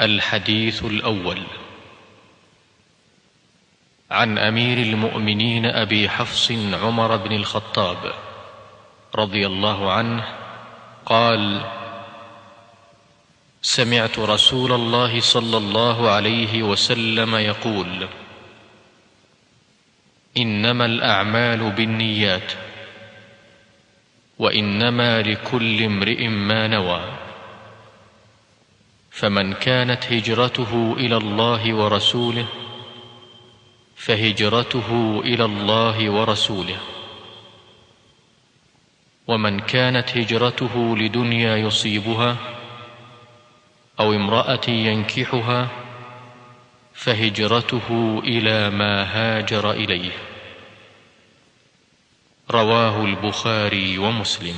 الحديث الأول. عن أمير المؤمنين أبي حفص عمر بن الخطاب رضي الله عنه قال سمعت رسول الله صلى الله عليه وسلم يقول إنما الأعمال بالنيات وإنما لكل امرئ ما نوى. فمن كانت هجرته إلى الله ورسوله فهجرته إلى الله ورسوله. ومن كانت هجرته لدنيا يصيبها أو امرأة ينكحها فهجرته إلى ما هاجر إليه. رواه البخاري ومسلم.